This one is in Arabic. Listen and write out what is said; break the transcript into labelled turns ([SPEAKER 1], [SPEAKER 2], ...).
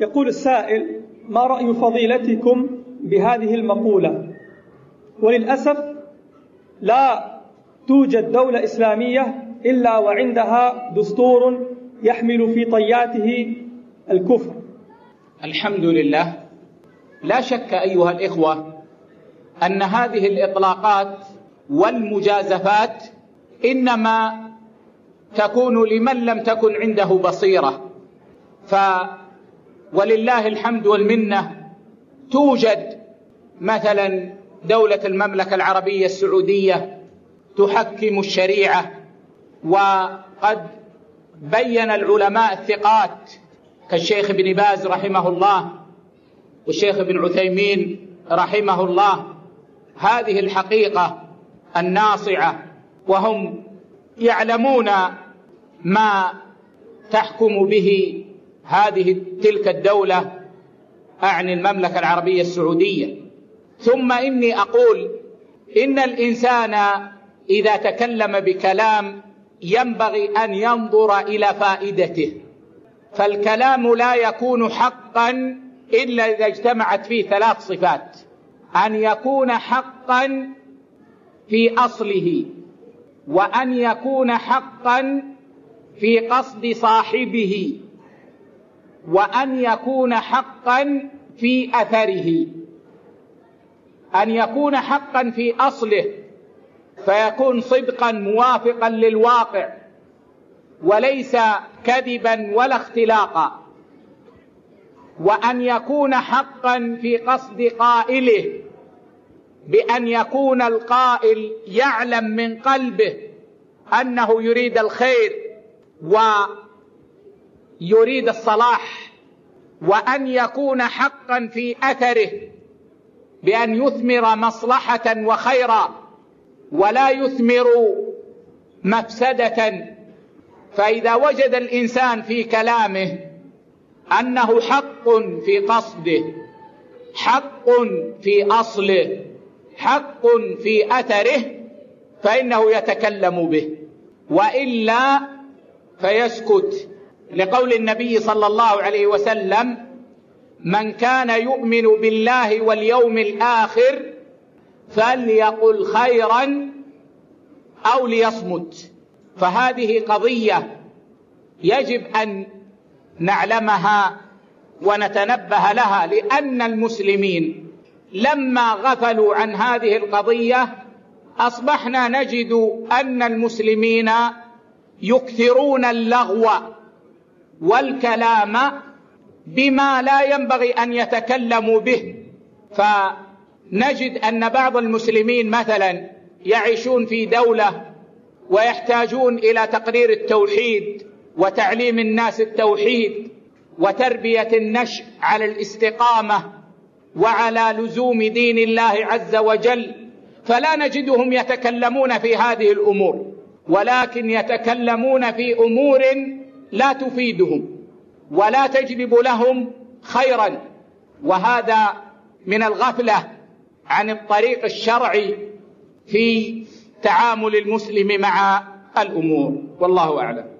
[SPEAKER 1] يقول السائل ما رأي فضيلتكم بهذه المقولة؟ وللأسف لا توجد دولة إسلامية إلا وعندها دستور يحمل في طياته الكفر.
[SPEAKER 2] الحمد لله. لا شك أيها الإخوة أن هذه الإطلاقات والمجازفات إنما تكون لمن لم تكن عنده بصيرة. ف ولله الحمد والمنة توجد مثلا دولة المملكة العربية السعودية تحكم الشريعة وقد بين العلماء الثقات كالشيخ ابن باز رحمه الله والشيخ ابن عثيمين رحمه الله. هذه الحقيقة الناصعة وهم يعلمون ما تحكم به هذه تلك الدولة أعني المملكة العربية السعودية. ثم إني أقول إن الإنسان إذا تكلم بكلام ينبغي أن ينظر إلى فائدته. فالكلام لا يكون حقا إلا إذا اجتمعت فيه ثلاث صفات. أن يكون حقا في أصله وأن يكون حقا في قصد صاحبه. وأن يكون حقا في أثره. أن يكون حقا في أصله. فيكون صدقا موافقا للواقع. وليس كذبا ولا اختلاقا. وأن يكون حقا في قصد قائله. بأن يكون القائل يعلم من قلبه أنه يريد الخير. ويريد الصلاح وأن يكون حقا في أثره بأن يثمر مصلحة وخيرا ولا يثمر مفسدة. فإذا وجد الإنسان في كلامه أنه حق في قصده حق في أصله حق في أثره فإنه يتكلم به وإلا فيسكت. لقول النبي صلى الله عليه وسلم من كان يؤمن بالله واليوم الآخر فليقل خيرا أو ليصمت. فهذه قضية يجب أن نعلمها ونتنبه لها لأن المسلمين لما غفلوا عن هذه القضية أصبحنا نجد أن المسلمين يكثرون اللغو والكلام بما لا ينبغي أن يتكلموا به. فنجد أن بعض المسلمين مثلا يعيشون في دولة ويحتاجون إلى تقرير التوحيد وتعليم الناس التوحيد وتربية النشء على الاستقامة وعلى لزوم دين الله عز وجل. فلا نجدهم يتكلمون في هذه الأمور ولكن يتكلمون في أمور لا تفيدهم ولا تجلب لهم خيرا. وهذا من الغفلة عن الطريق الشرعي في تعامل المسلم مع الأمور. والله أعلم.